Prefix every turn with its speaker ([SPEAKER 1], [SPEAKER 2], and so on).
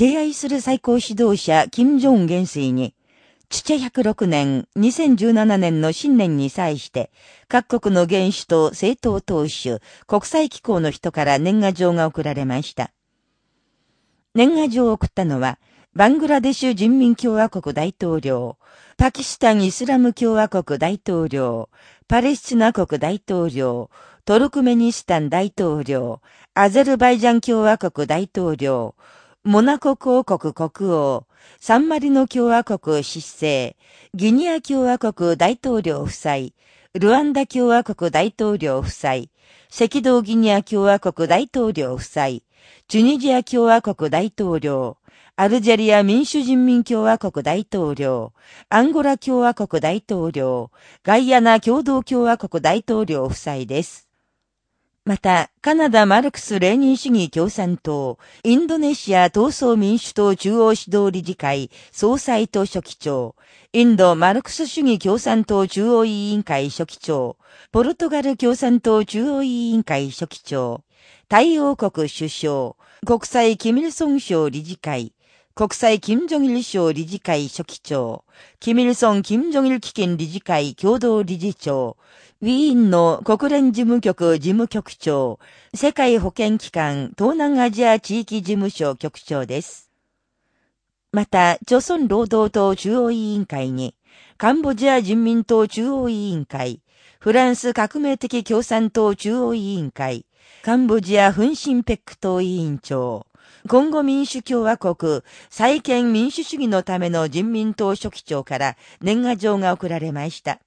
[SPEAKER 1] 敬愛する最高指導者、金正恩元帥に、父106年、2017年の新年に際して、各国の元首と政党党首、国際機構の人から年賀状が送られました。年賀状を送ったのは、バングラデシュ人民共和国大統領、パキスタンイスラム共和国大統領、パレスチナ国大統領、トルクメニスタン大統領、アゼルバイジャン共和国大統領、モナコ公国国王、サンマリノ共和国失政、ギニア共和国大統領夫妻、ルワンダ共和国大統領夫妻、赤道ギニア共和国大統領夫妻、チュニジア共和国大統領、アルジェリア民主人民共和国大統領、アンゴラ共和国大統領、ガイアナ共同共和国大統領夫妻です。また、カナダマルクス・レーニン主義共産党、インドネシア闘争民主党中央指導理事会総裁と書記長、インドマルクス主義共産党中央委員会書記長、ポルトガル共産党中央委員会書記長、太陽国首相、国際キミルソン賞理事会、国際金正日省理事会書記長、キミルソン金正日基金理事会共同理事長、ウィーンの国連事務局事務局長、世界保健機関東南アジア地域事務所局長です。また、朝鮮労働党中央委員会に、カンボジア人民党中央委員会、フランス革命的共産党中央委員会、カンボジア奮進ペック党委員長、今後民主共和国再建民主主義のための人民党書記長から年賀状が送られました。